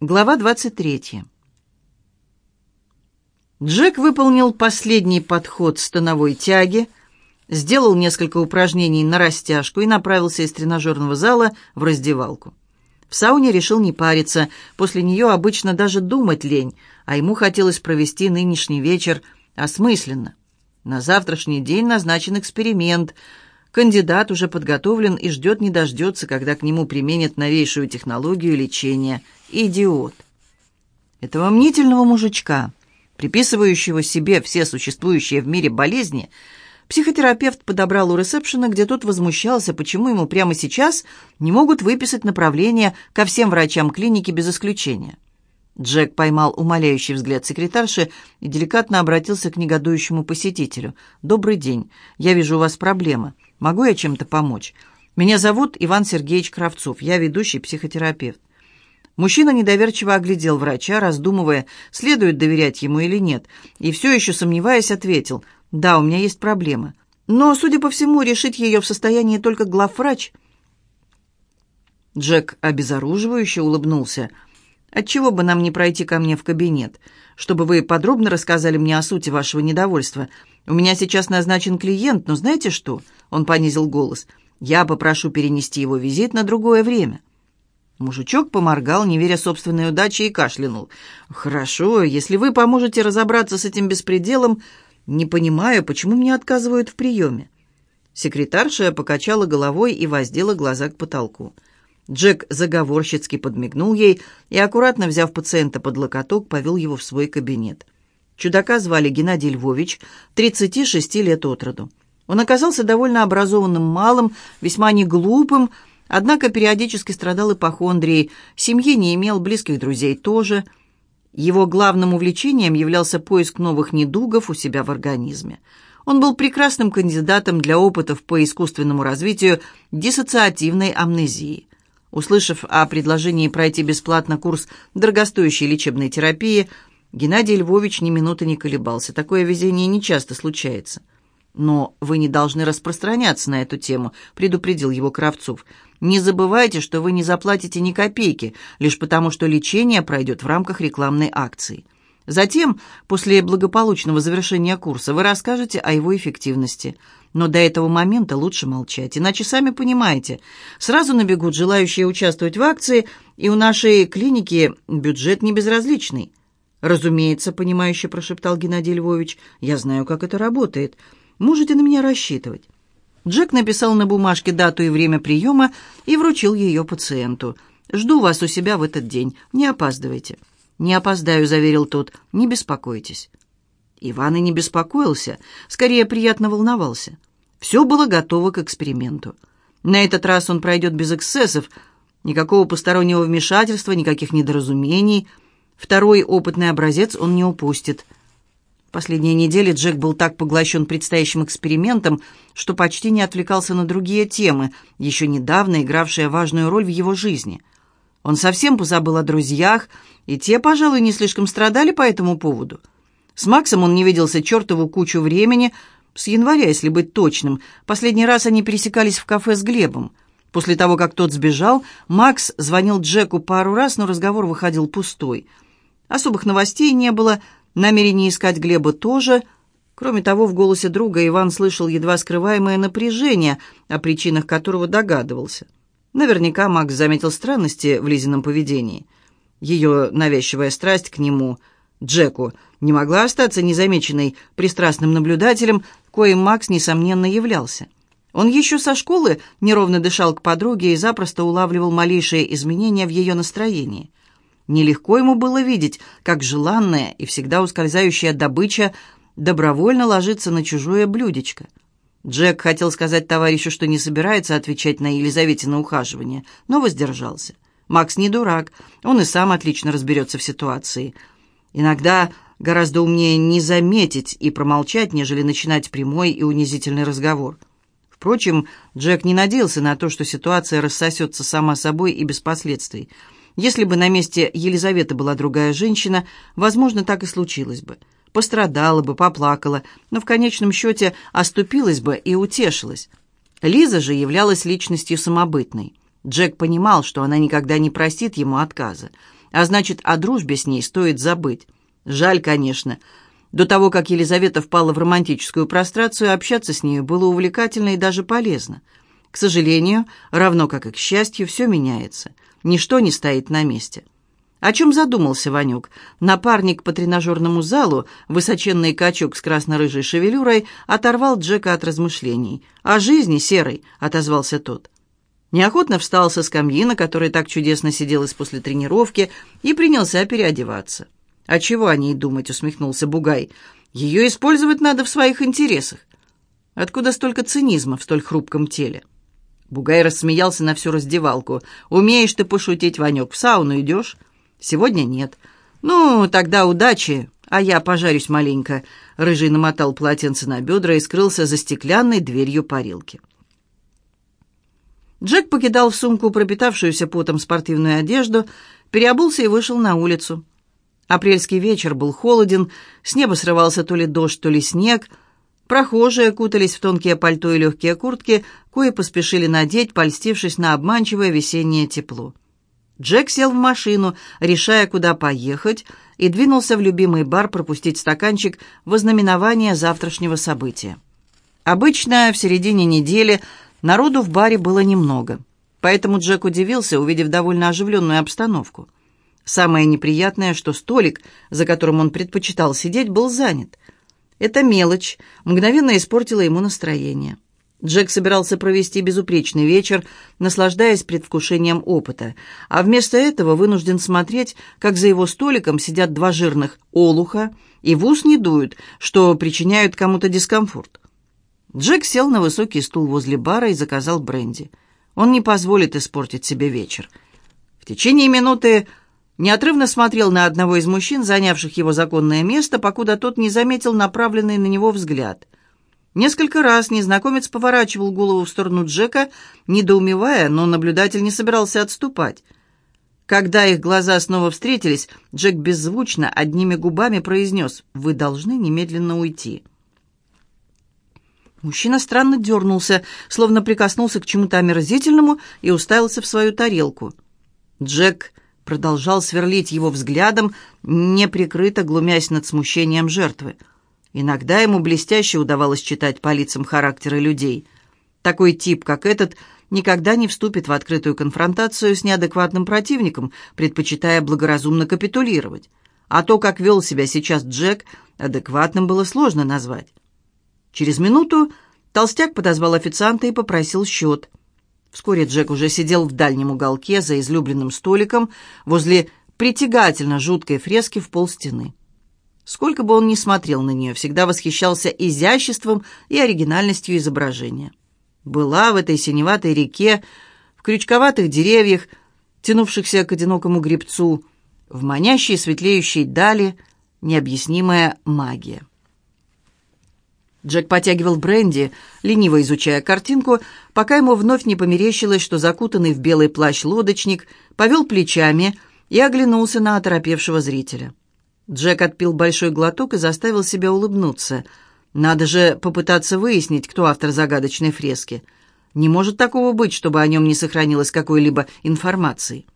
Глава 23. Джек выполнил последний подход становой тяги, сделал несколько упражнений на растяжку и направился из тренажерного зала в раздевалку. В сауне решил не париться, после нее обычно даже думать лень, а ему хотелось провести нынешний вечер осмысленно. На завтрашний день назначен эксперимент — Кандидат уже подготовлен и ждет не дождется, когда к нему применят новейшую технологию лечения. Идиот. Этого мнительного мужичка, приписывающего себе все существующие в мире болезни, психотерапевт подобрал у ресепшена, где тот возмущался, почему ему прямо сейчас не могут выписать направление ко всем врачам клиники без исключения. Джек поймал умоляющий взгляд секретарши и деликатно обратился к негодующему посетителю. «Добрый день. Я вижу, у вас проблема. Могу я чем-то помочь? Меня зовут Иван Сергеевич Кравцов. Я ведущий психотерапевт». Мужчина недоверчиво оглядел врача, раздумывая, следует доверять ему или нет, и все еще сомневаясь, ответил, «Да, у меня есть проблема. Но, судя по всему, решить ее в состоянии только главврач». Джек обезоруживающе улыбнулся – Отчего бы нам не пройти ко мне в кабинет, чтобы вы подробно рассказали мне о сути вашего недовольства? У меня сейчас назначен клиент, но знаете что?» Он понизил голос. «Я попрошу перенести его визит на другое время». Мужичок поморгал, не веря собственной удаче, и кашлянул. «Хорошо, если вы поможете разобраться с этим беспределом, не понимаю, почему мне отказывают в приеме». Секретарша покачала головой и воздела глаза к потолку. Джек заговорщицки подмигнул ей и, аккуратно взяв пациента под локоток, повел его в свой кабинет. Чудака звали Геннадий Львович, 36 лет от роду. Он оказался довольно образованным малым, весьма неглупым, однако периодически страдал ипохондрией, семьи не имел, близких друзей тоже. Его главным увлечением являлся поиск новых недугов у себя в организме. Он был прекрасным кандидатом для опытов по искусственному развитию диссоциативной амнезии. Услышав о предложении пройти бесплатно курс дорогостоящей лечебной терапии, Геннадий Львович ни минуты не колебался. Такое везение не часто случается. «Но вы не должны распространяться на эту тему», — предупредил его Кравцов. «Не забывайте, что вы не заплатите ни копейки, лишь потому что лечение пройдет в рамках рекламной акции. Затем, после благополучного завершения курса, вы расскажете о его эффективности. Но до этого момента лучше молчать, иначе сами понимаете, сразу набегут желающие участвовать в акции, и у нашей клиники бюджет не безразличный. «Разумеется», — понимающе прошептал Геннадий Львович, — «я знаю, как это работает. Можете на меня рассчитывать». Джек написал на бумажке дату и время приема и вручил ее пациенту. «Жду вас у себя в этот день. Не опаздывайте». «Не опоздаю», — заверил тот. «Не беспокойтесь». Иван и не беспокоился, скорее приятно волновался. Все было готово к эксперименту. На этот раз он пройдет без эксцессов, никакого постороннего вмешательства, никаких недоразумений. Второй опытный образец он не упустит. Последние недели Джек был так поглощен предстоящим экспериментом, что почти не отвлекался на другие темы, еще недавно игравшие важную роль в его жизни. Он совсем позабыл о друзьях, и те, пожалуй, не слишком страдали по этому поводу. С Максом он не виделся чертову кучу времени – с января, если быть точным. Последний раз они пересекались в кафе с Глебом. После того, как тот сбежал, Макс звонил Джеку пару раз, но разговор выходил пустой. Особых новостей не было, намерения искать Глеба тоже. Кроме того, в голосе друга Иван слышал едва скрываемое напряжение, о причинах которого догадывался. Наверняка Макс заметил странности в Лизином поведении. Ее навязчивая страсть к нему, Джеку, не могла остаться незамеченной пристрастным наблюдателем, коим Макс, несомненно, являлся. Он еще со школы неровно дышал к подруге и запросто улавливал малейшие изменения в ее настроении. Нелегко ему было видеть, как желанная и всегда ускользающая добыча добровольно ложится на чужое блюдечко. Джек хотел сказать товарищу, что не собирается отвечать на Елизаветина ухаживание, но воздержался. Макс не дурак, он и сам отлично разберется в ситуации. Иногда Гораздо умнее не заметить и промолчать, нежели начинать прямой и унизительный разговор. Впрочем, Джек не надеялся на то, что ситуация рассосется сама собой и без последствий. Если бы на месте Елизаветы была другая женщина, возможно, так и случилось бы. Пострадала бы, поплакала, но в конечном счете оступилась бы и утешилась. Лиза же являлась личностью самобытной. Джек понимал, что она никогда не простит ему отказа. а значит, о дружбе с ней стоит забыть. Жаль, конечно. До того, как Елизавета впала в романтическую прострацию, общаться с нею было увлекательно и даже полезно. К сожалению, равно как и к счастью, все меняется. Ничто не стоит на месте. О чем задумался Ванюк? Напарник по тренажерному залу, высоченный качок с красно-рыжей шевелюрой, оторвал Джека от размышлений. «О жизни, серой», — отозвался тот. Неохотно встал со скамьи, на которой так чудесно сиделась после тренировки, и принялся переодеваться. «А чего о ней думать?» — усмехнулся Бугай. «Ее использовать надо в своих интересах». «Откуда столько цинизма в столь хрупком теле?» Бугай рассмеялся на всю раздевалку. «Умеешь ты пошутить, Ванек, в сауну идешь?» «Сегодня нет». «Ну, тогда удачи, а я пожарюсь маленько». Рыжий намотал полотенце на бедра и скрылся за стеклянной дверью парилки. Джек покидал в сумку пропитавшуюся потом спортивную одежду, переобулся и вышел на улицу. Апрельский вечер был холоден, с неба срывался то ли дождь, то ли снег. Прохожие кутались в тонкие пальто и легкие куртки, кое поспешили надеть, польстившись на обманчивое весеннее тепло. Джек сел в машину, решая, куда поехать, и двинулся в любимый бар пропустить стаканчик в ознаменование завтрашнего события. Обычно в середине недели народу в баре было немного, поэтому Джек удивился, увидев довольно оживленную обстановку. Самое неприятное, что столик, за которым он предпочитал сидеть, был занят. Эта мелочь мгновенно испортила ему настроение. Джек собирался провести безупречный вечер, наслаждаясь предвкушением опыта, а вместо этого вынужден смотреть, как за его столиком сидят два жирных олуха и в ус не дуют, что причиняют кому-то дискомфорт. Джек сел на высокий стул возле бара и заказал бренди. Он не позволит испортить себе вечер. В течение минуты неотрывно смотрел на одного из мужчин, занявших его законное место, покуда тот не заметил направленный на него взгляд. Несколько раз незнакомец поворачивал голову в сторону Джека, недоумевая, но наблюдатель не собирался отступать. Когда их глаза снова встретились, Джек беззвучно, одними губами произнес «Вы должны немедленно уйти». Мужчина странно дернулся, словно прикоснулся к чему-то омерзительному и уставился в свою тарелку. Джек продолжал сверлить его взглядом, неприкрыто глумясь над смущением жертвы. Иногда ему блестяще удавалось читать по лицам характеры людей. Такой тип, как этот, никогда не вступит в открытую конфронтацию с неадекватным противником, предпочитая благоразумно капитулировать. А то, как вел себя сейчас Джек, адекватным было сложно назвать. Через минуту толстяк подозвал официанта и попросил счет – Вскоре Джек уже сидел в дальнем уголке за излюбленным столиком возле притягательно жуткой фрески в полстены. Сколько бы он ни смотрел на нее, всегда восхищался изяществом и оригинальностью изображения. Была в этой синеватой реке, в крючковатых деревьях, тянувшихся к одинокому гребцу, в манящей светлеющей дали необъяснимая магия. Джек потягивал бренди, лениво изучая картинку, пока ему вновь не померещилось, что закутанный в белый плащ лодочник повел плечами и оглянулся на оторопевшего зрителя. Джек отпил большой глоток и заставил себя улыбнуться. Надо же попытаться выяснить, кто автор загадочной фрески. Не может такого быть, чтобы о нем не сохранилось какой-либо информации.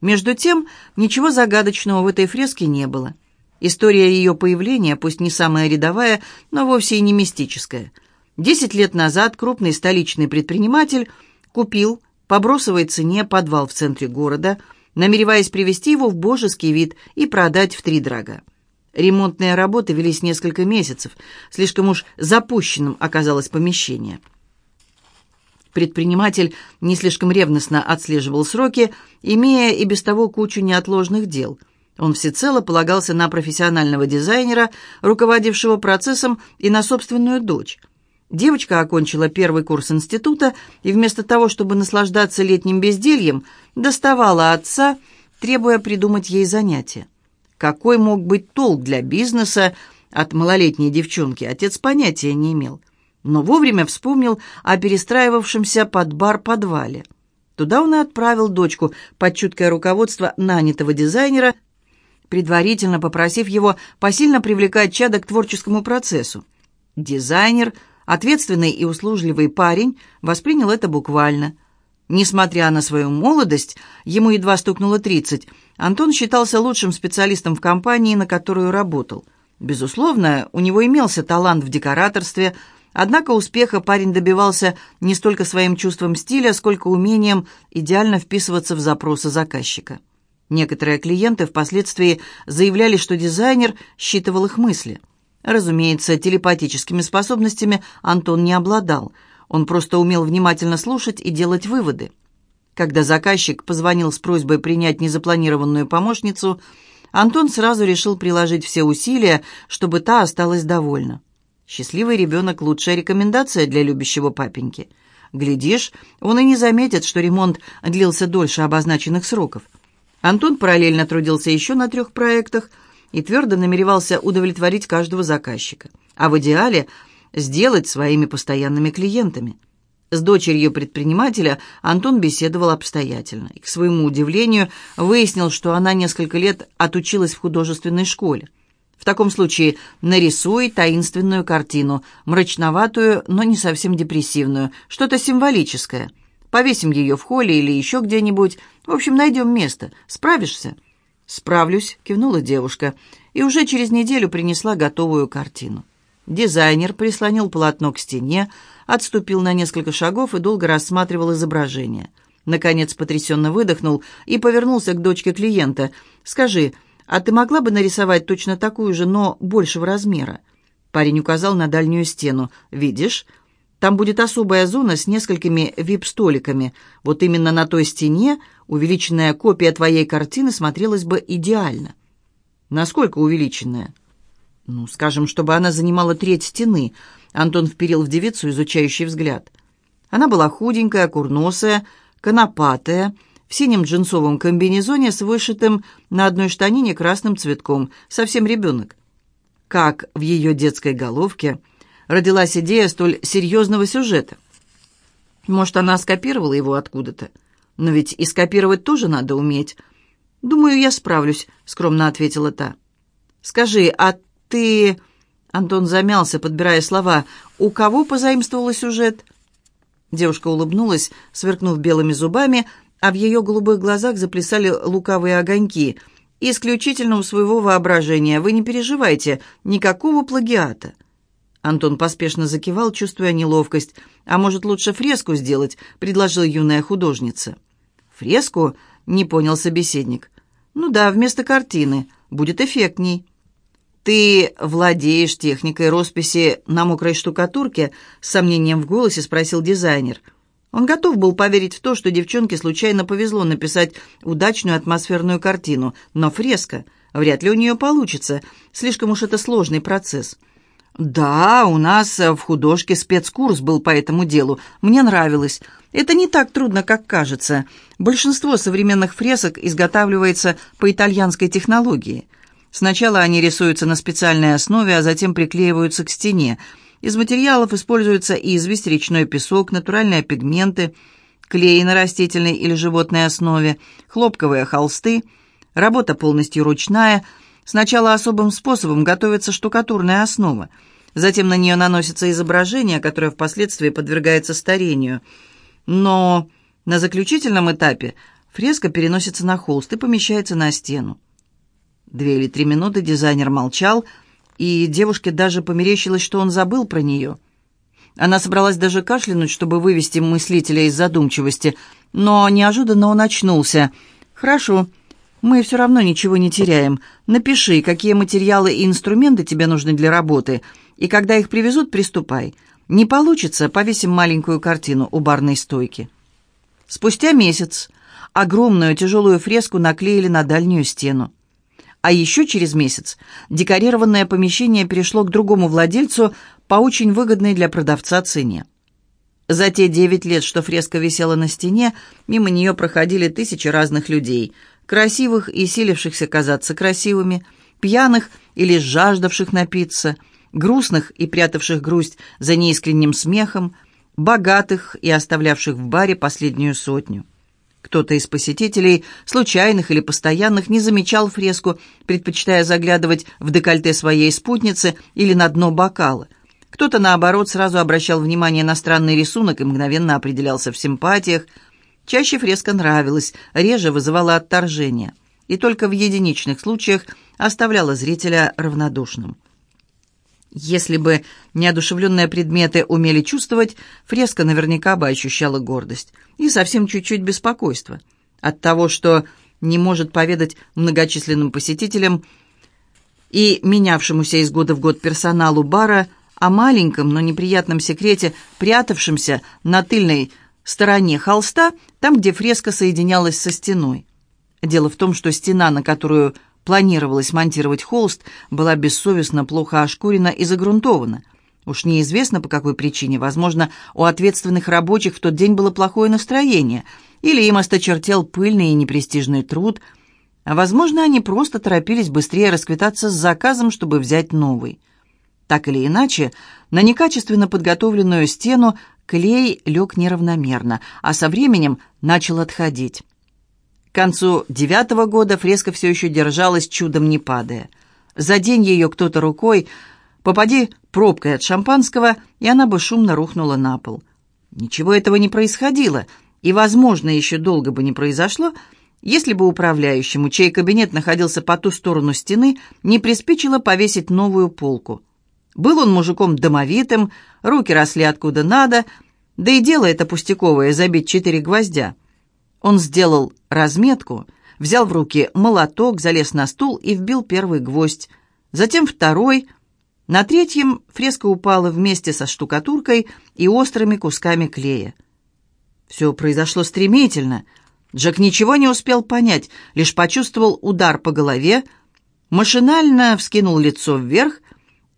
Между тем, ничего загадочного в этой фреске не было — История ее появления, пусть не самая рядовая, но вовсе и не мистическая. Десять лет назад крупный столичный предприниматель купил по бросовой цене подвал в центре города, намереваясь привести его в божеский вид и продать в три дорога. Ремонтные работы велись несколько месяцев, слишком уж запущенным оказалось помещение. Предприниматель не слишком ревностно отслеживал сроки, имея и без того кучу неотложных дел – он всецело полагался на профессионального дизайнера, руководившего процессом, и на собственную дочь. Девочка окончила первый курс института и вместо того, чтобы наслаждаться летним бездельем, доставала отца, требуя придумать ей занятие. Какой мог быть толк для бизнеса от малолетней девчонки, отец понятия не имел. Но вовремя вспомнил о перестраивавшемся под бар подвале. Туда он и отправил дочку под чуткое руководство нанятого дизайнера – предварительно попросив его посильно привлекать чада к творческому процессу. Дизайнер, ответственный и услужливый парень, воспринял это буквально. Несмотря на свою молодость, ему едва стукнуло 30, Антон считался лучшим специалистом в компании, на которую работал. Безусловно, у него имелся талант в декораторстве, однако успеха парень добивался не столько своим чувством стиля, сколько умением идеально вписываться в запросы заказчика. Некоторые клиенты впоследствии заявляли, что дизайнер считывал их мысли. Разумеется, телепатическими способностями Антон не обладал. Он просто умел внимательно слушать и делать выводы. Когда заказчик позвонил с просьбой принять незапланированную помощницу, Антон сразу решил приложить все усилия, чтобы та осталась довольна. Счастливый ребенок – лучшая рекомендация для любящего папеньки. Глядишь, он и не заметит, что ремонт длился дольше обозначенных сроков. Антон параллельно трудился еще на трех проектах и твердо намеревался удовлетворить каждого заказчика, а в идеале – сделать своими постоянными клиентами. С дочерью предпринимателя Антон беседовал обстоятельно и, к своему удивлению, выяснил, что она несколько лет отучилась в художественной школе. В таком случае нарисуй таинственную картину, мрачноватую, но не совсем депрессивную, что-то символическое. Повесим ее в холле или еще где-нибудь. В общем, найдем место. Справишься?» «Справлюсь», — кивнула девушка, и уже через неделю принесла готовую картину. Дизайнер прислонил полотно к стене, отступил на несколько шагов и долго рассматривал изображение. Наконец потрясенно выдохнул и повернулся к дочке клиента. «Скажи, а ты могла бы нарисовать точно такую же, но большего размера?» Парень указал на дальнюю стену. «Видишь? Там будет особая зона с несколькими вип-столиками. Вот именно на той стене увеличенная копия твоей картины смотрелась бы идеально». «Насколько увеличенная?» «Ну, скажем, чтобы она занимала треть стены», Антон вперил в девицу изучающий взгляд. Она была худенькая, курносая, конопатая, в синем джинсовом комбинезоне с вышитым на одной штанине красным цветком, совсем ребенок. Как в ее детской головке родилась идея столь серьезного сюжета. Может, она скопировала его откуда-то? Но ведь и скопировать тоже надо уметь. «Думаю, я справлюсь», — скромно ответила та. «Скажи, а ты...» Антон замялся, подбирая слова. «У кого позаимствовала сюжет?» Девушка улыбнулась, сверкнув белыми зубами, а в ее голубых глазах заплясали лукавые огоньки. «Исключительно у своего воображения. Вы не переживайте, никакого плагиата». Антон поспешно закивал, чувствуя неловкость. «А может, лучше фреску сделать?» — предложила юная художница. «Фреску?» — не понял собеседник. «Ну да, вместо картины. Будет эффектней». «Ты владеешь техникой росписи на мокрой штукатурке?» — с сомнением в голосе спросил дизайнер. Он готов был поверить в то, что девчонке случайно повезло написать удачную атмосферную картину, но фреска вряд ли у нее получится, слишком уж это сложный процесс. «Да, у нас в художке спецкурс был по этому делу. Мне нравилось. Это не так трудно, как кажется. Большинство современных фресок изготавливается по итальянской технологии. Сначала они рисуются на специальной основе, а затем приклеиваются к стене. Из материалов используются известь, речной песок, натуральные пигменты, клей на растительной или животной основе, хлопковые холсты. Работа полностью ручная. Сначала особым способом готовится штукатурная основа. Затем на нее наносится изображение, которое впоследствии подвергается старению. Но на заключительном этапе фреска переносится на холст и помещается на стену. Две или три минуты дизайнер молчал, и девушке даже померещилось, что он забыл про нее. Она собралась даже кашлянуть, чтобы вывести мыслителя из задумчивости, но неожиданно он очнулся. «Хорошо, мы все равно ничего не теряем. Напиши, какие материалы и инструменты тебе нужны для работы, и когда их привезут, приступай. Не получится, повесим маленькую картину у барной стойки». Спустя месяц огромную тяжелую фреску наклеили на дальнюю стену. А еще через месяц декорированное помещение перешло к другому владельцу по очень выгодной для продавца цене. За те девять лет, что фреска висела на стене, мимо нее проходили тысячи разных людей, красивых и силившихся казаться красивыми, пьяных или жаждавших напиться, грустных и прятавших грусть за неискренним смехом, богатых и оставлявших в баре последнюю сотню. Кто-то из посетителей, случайных или постоянных, не замечал фреску, предпочитая заглядывать в декольте своей спутницы или на дно бокала. Кто-то, наоборот, сразу обращал внимание на странный рисунок и мгновенно определялся в симпатиях. Чаще фреска нравилась, реже вызывала отторжение. и только в единичных случаях оставляла зрителя равнодушным. Если бы неодушевленные предметы умели чувствовать, фреска наверняка бы ощущала гордость и совсем чуть-чуть беспокойство от того, что не может поведать многочисленным посетителям и менявшемуся из года в год персоналу бара о маленьком, но неприятном секрете, прятавшемся на тыльной стороне холста, там, где фреска соединялась со стеной. Дело в том, что стена, на которую планировалось монтировать холст, была бессовестно плохо ошкурена и загрунтована. Уж неизвестно по какой причине, возможно, у ответственных рабочих в тот день было плохое настроение, или им осточертел пыльный и непрестижный труд, а возможно, они просто торопились быстрее расквитаться с заказом, чтобы взять новый. Так или иначе, на некачественно подготовленную стену клей лег неравномерно, а со временем начал отходить. К концу девятого года фреска все еще держалась, чудом не падая. За день ее кто-то рукой, попади пробкой от шампанского, и она бы шумно рухнула на пол. Ничего этого не происходило, и, возможно, еще долго бы не произошло, если бы управляющему, чей кабинет находился по ту сторону стены, не приспичило повесить новую полку. Был он мужиком домовитым, руки росли откуда надо, да и дело это пустяковое — забить четыре гвоздя. Он сделал разметку, взял в руки молоток, залез на стул и вбил первый гвоздь, затем второй. На третьем фреска упала вместе со штукатуркой и острыми кусками клея. Все произошло стремительно. Джек ничего не успел понять, лишь почувствовал удар по голове, машинально вскинул лицо вверх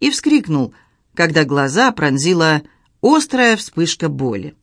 и вскрикнул, когда глаза пронзила острая вспышка боли.